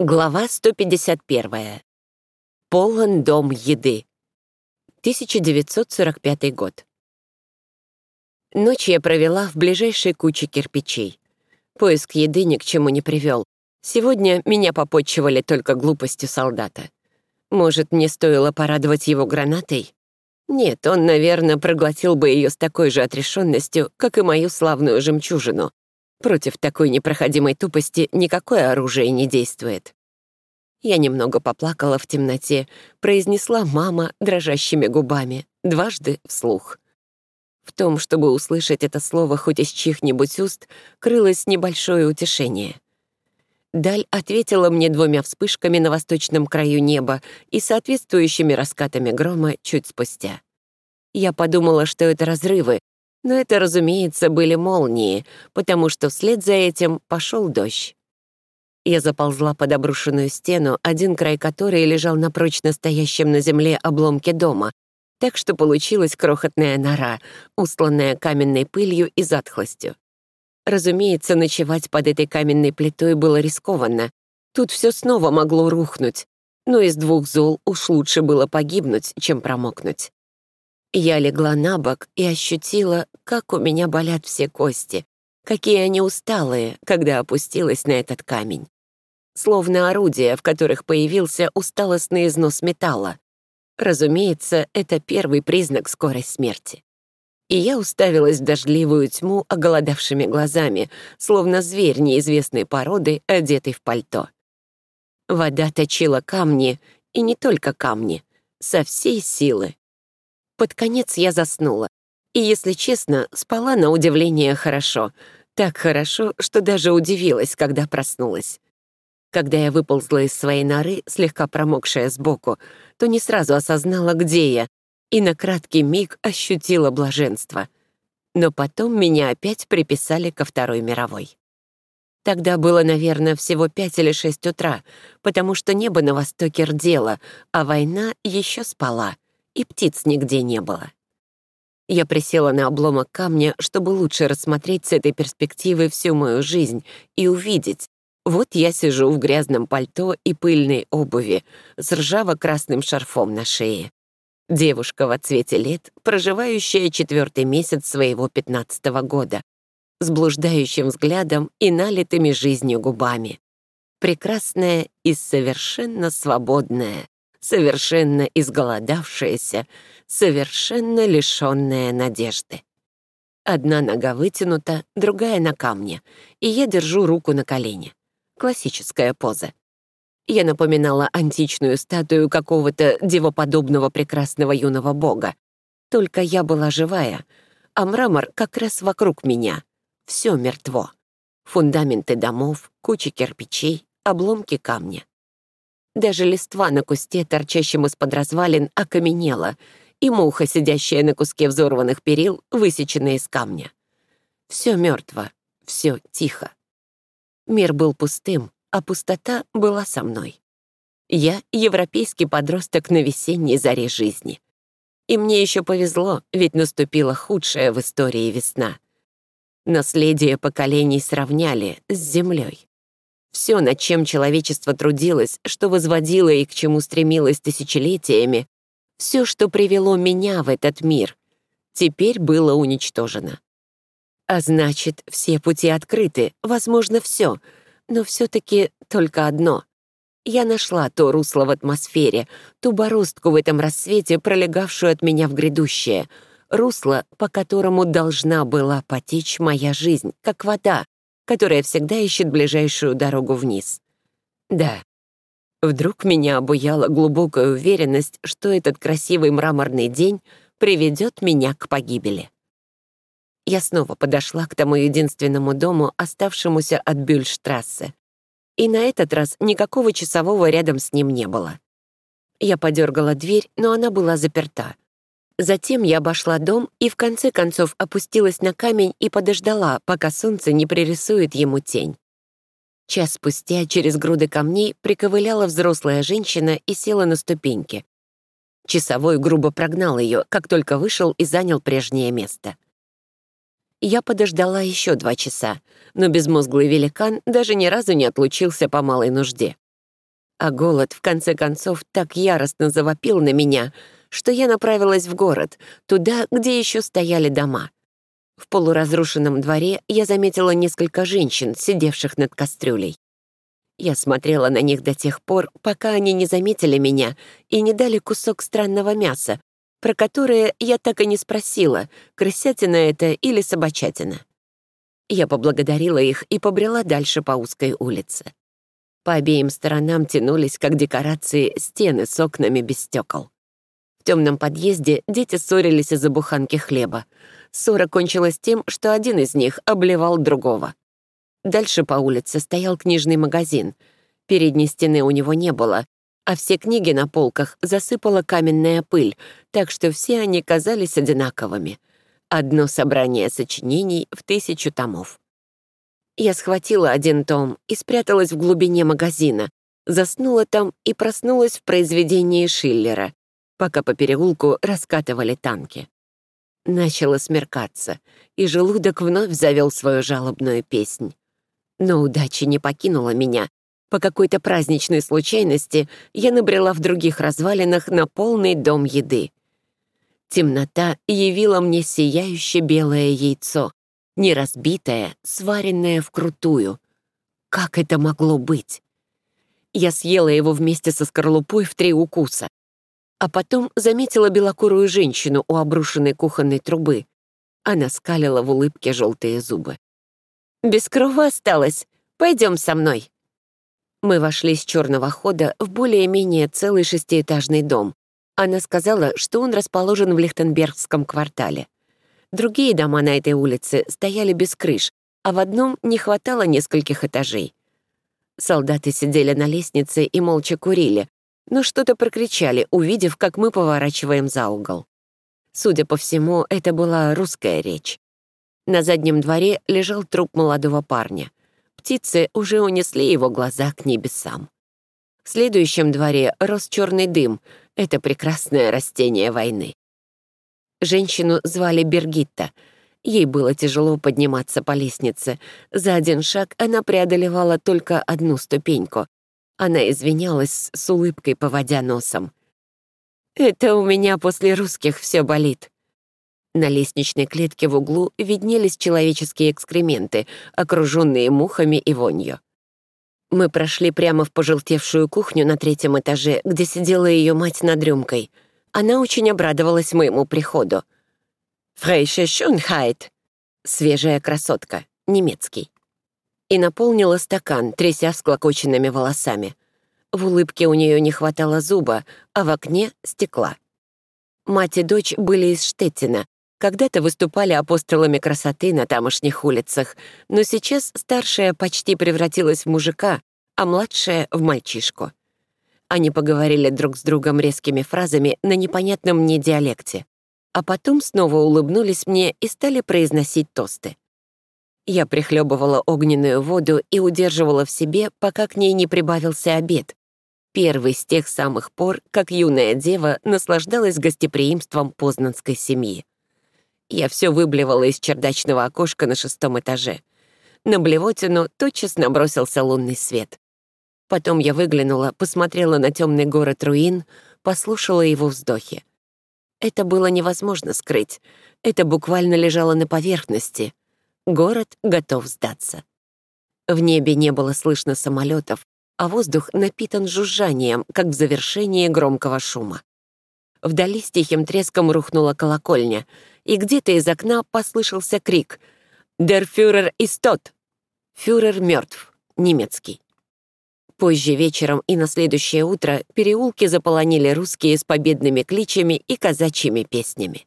Глава 151. Полон дом еды. 1945 год. Ночь я провела в ближайшей куче кирпичей. Поиск еды ни к чему не привел. Сегодня меня попотчевали только глупостью солдата. Может, мне стоило порадовать его гранатой? Нет, он, наверное, проглотил бы ее с такой же отрешенностью, как и мою славную жемчужину, Против такой непроходимой тупости никакое оружие не действует. Я немного поплакала в темноте, произнесла «мама» дрожащими губами, дважды вслух. В том, чтобы услышать это слово хоть из чьих-нибудь уст, крылось небольшое утешение. Даль ответила мне двумя вспышками на восточном краю неба и соответствующими раскатами грома чуть спустя. Я подумала, что это разрывы, но это, разумеется, были молнии, потому что вслед за этим пошел дождь. Я заползла под обрушенную стену, один край которой лежал на прочно стоящем на земле обломке дома, так что получилась крохотная нора, устланная каменной пылью и затхлостью. Разумеется, ночевать под этой каменной плитой было рискованно. Тут все снова могло рухнуть, но из двух зол уж лучше было погибнуть, чем промокнуть. Я легла на бок и ощутила, как у меня болят все кости, какие они усталые, когда опустилась на этот камень. Словно орудия, в которых появился усталостный износ металла. Разумеется, это первый признак скорой смерти. И я уставилась в дождливую тьму оголодавшими глазами, словно зверь неизвестной породы, одетый в пальто. Вода точила камни, и не только камни, со всей силы. Под конец я заснула. И, если честно, спала на удивление хорошо. Так хорошо, что даже удивилась, когда проснулась. Когда я выползла из своей норы, слегка промокшая сбоку, то не сразу осознала, где я, и на краткий миг ощутила блаженство. Но потом меня опять приписали ко Второй мировой. Тогда было, наверное, всего пять или шесть утра, потому что небо на востоке рдело, а война еще спала — и птиц нигде не было. Я присела на обломок камня, чтобы лучше рассмотреть с этой перспективы всю мою жизнь и увидеть. Вот я сижу в грязном пальто и пыльной обуви с ржаво-красным шарфом на шее. Девушка в цвете лет, проживающая четвертый месяц своего пятнадцатого года, с блуждающим взглядом и налитыми жизнью губами. Прекрасная и совершенно свободная, совершенно изголодавшаяся, совершенно лишенная надежды. Одна нога вытянута, другая на камне, и я держу руку на колене. Классическая поза. Я напоминала античную статую какого-то девоподобного прекрасного юного бога. Только я была живая, а мрамор как раз вокруг меня. Все мертво. Фундаменты домов, кучи кирпичей, обломки камня. Даже листва на кусте, торчащем из-под развалин, окаменела, и муха, сидящая на куске взорванных перил, высеченная из камня. Все мертво, все тихо. Мир был пустым, а пустота была со мной. Я — европейский подросток на весенней заре жизни. И мне еще повезло, ведь наступила худшая в истории весна. Наследие поколений сравняли с землей. Все, над чем человечество трудилось, что возводило и к чему стремилось тысячелетиями, все, что привело меня в этот мир, теперь было уничтожено. А значит, все пути открыты, возможно, все, но все-таки только одно. Я нашла то русло в атмосфере, ту бороздку в этом рассвете, пролегавшую от меня в грядущее, русло, по которому должна была потечь моя жизнь, как вода, которая всегда ищет ближайшую дорогу вниз. Да, вдруг меня обуяла глубокая уверенность, что этот красивый мраморный день приведет меня к погибели. Я снова подошла к тому единственному дому, оставшемуся от Бюльштрассе. И на этот раз никакого часового рядом с ним не было. Я подергала дверь, но она была заперта — Затем я обошла дом и в конце концов опустилась на камень и подождала, пока солнце не пририсует ему тень. Час спустя через груды камней приковыляла взрослая женщина и села на ступеньки. Часовой грубо прогнал ее, как только вышел и занял прежнее место. Я подождала еще два часа, но безмозглый великан даже ни разу не отлучился по малой нужде. А голод, в конце концов, так яростно завопил на меня, что я направилась в город, туда, где еще стояли дома. В полуразрушенном дворе я заметила несколько женщин, сидевших над кастрюлей. Я смотрела на них до тех пор, пока они не заметили меня и не дали кусок странного мяса, про которое я так и не спросила, крысятина это или собачатина. Я поблагодарила их и побрела дальше по узкой улице. По обеим сторонам тянулись, как декорации, стены с окнами без стекол. В темном подъезде дети ссорились из-за буханки хлеба. Ссора кончилась тем, что один из них обливал другого. Дальше по улице стоял книжный магазин. Передней стены у него не было, а все книги на полках засыпала каменная пыль, так что все они казались одинаковыми. Одно собрание сочинений в тысячу томов. Я схватила один том и спряталась в глубине магазина, заснула там и проснулась в произведении Шиллера, пока по переулку раскатывали танки. Начало смеркаться, и желудок вновь завел свою жалобную песнь. Но удача не покинула меня. По какой-то праздничной случайности я набрела в других развалинах на полный дом еды. Темнота явила мне сияющее белое яйцо, не разбитое, сваренное вкрутую. Как это могло быть? Я съела его вместе со скорлупой в три укуса. А потом заметила белокурую женщину у обрушенной кухонной трубы. Она скалила в улыбке желтые зубы. Без крова осталось. Пойдем со мной». Мы вошли с черного хода в более-менее целый шестиэтажный дом. Она сказала, что он расположен в Лихтенбергском квартале. Другие дома на этой улице стояли без крыш, а в одном не хватало нескольких этажей. Солдаты сидели на лестнице и молча курили, но что-то прокричали, увидев, как мы поворачиваем за угол. Судя по всему, это была русская речь. На заднем дворе лежал труп молодого парня. Птицы уже унесли его глаза к небесам. В следующем дворе рос черный дым. Это прекрасное растение войны. Женщину звали Бергитта. Ей было тяжело подниматься по лестнице. За один шаг она преодолевала только одну ступеньку. Она извинялась с улыбкой, поводя носом. «Это у меня после русских все болит», на лестничной клетке в углу виднелись человеческие экскременты, окруженные мухами и вонью. Мы прошли прямо в пожелтевшую кухню на третьем этаже, где сидела ее мать над рюмкой. Она очень обрадовалась моему приходу. «Фрейше Шунхайт» — «свежая красотка», немецкий. И наполнила стакан, тряся всклокоченными волосами. В улыбке у нее не хватало зуба, а в окне — стекла. Мать и дочь были из Штеттина, когда-то выступали апостолами красоты на тамошних улицах, но сейчас старшая почти превратилась в мужика, а младшая — в мальчишку. Они поговорили друг с другом резкими фразами на непонятном мне диалекте, а потом снова улыбнулись мне и стали произносить тосты. Я прихлебывала огненную воду и удерживала в себе, пока к ней не прибавился обед. Первый с тех самых пор, как юная дева наслаждалась гостеприимством познанской семьи. Я все выблевала из чердачного окошка на шестом этаже. На блевотину тотчас набросился лунный свет. Потом я выглянула, посмотрела на темный город руин, послушала его вздохи. Это было невозможно скрыть. Это буквально лежало на поверхности. Город готов сдаться. В небе не было слышно самолетов, а воздух напитан жужжанием, как в завершении громкого шума. Вдали с тихим треском рухнула колокольня, и где-то из окна послышался крик «Der Führer ist tot!» «Фюрер мертв», немецкий. Позже вечером и на следующее утро переулки заполонили русские с победными кличами и казачьими песнями.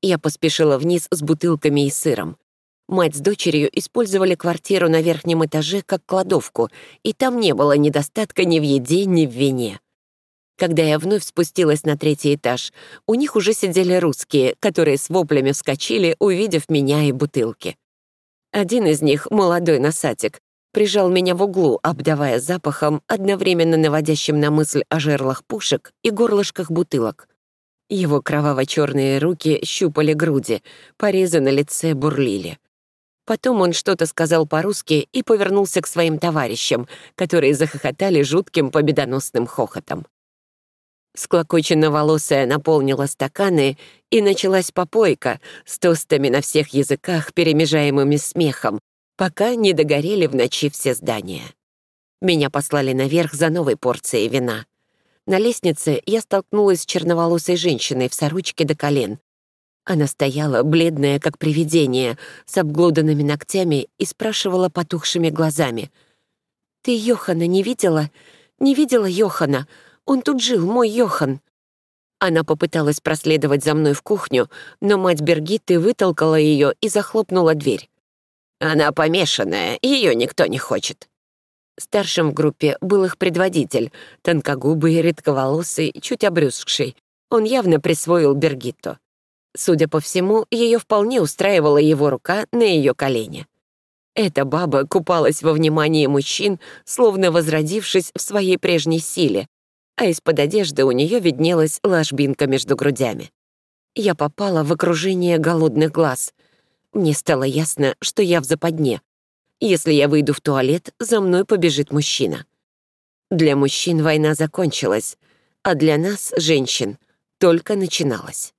Я поспешила вниз с бутылками и сыром. Мать с дочерью использовали квартиру на верхнем этаже как кладовку, и там не было недостатка ни в еде, ни в вине. Когда я вновь спустилась на третий этаж, у них уже сидели русские, которые с воплями вскочили, увидев меня и бутылки. Один из них, молодой носатик, прижал меня в углу, обдавая запахом, одновременно наводящим на мысль о жерлах пушек и горлышках бутылок. Его кроваво-черные руки щупали груди, порезы на лице бурлили. Потом он что-то сказал по-русски и повернулся к своим товарищам, которые захохотали жутким победоносным хохотом. Склокоченно-волосая наполнила стаканы, и началась попойка с тостами на всех языках, перемежаемыми смехом, пока не догорели в ночи все здания. Меня послали наверх за новой порцией вина. На лестнице я столкнулась с черноволосой женщиной в сорочке до колен. Она стояла, бледная, как привидение, с обглоданными ногтями и спрашивала потухшими глазами. «Ты Йохана не видела? Не видела Йохана? Он тут жил, мой Йохан». Она попыталась проследовать за мной в кухню, но мать Бергитты вытолкала ее и захлопнула дверь. «Она помешанная, ее никто не хочет». Старшим в группе был их предводитель, тонкогубый, редковолосый, чуть обрюзгший. Он явно присвоил Бергитту. Судя по всему, ее вполне устраивала его рука на ее колене. Эта баба купалась во внимании мужчин, словно возродившись в своей прежней силе, а из-под одежды у нее виднелась ложбинка между грудями. Я попала в окружение голодных глаз. Мне стало ясно, что я в западне. Если я выйду в туалет, за мной побежит мужчина. Для мужчин война закончилась, а для нас, женщин, только начиналась.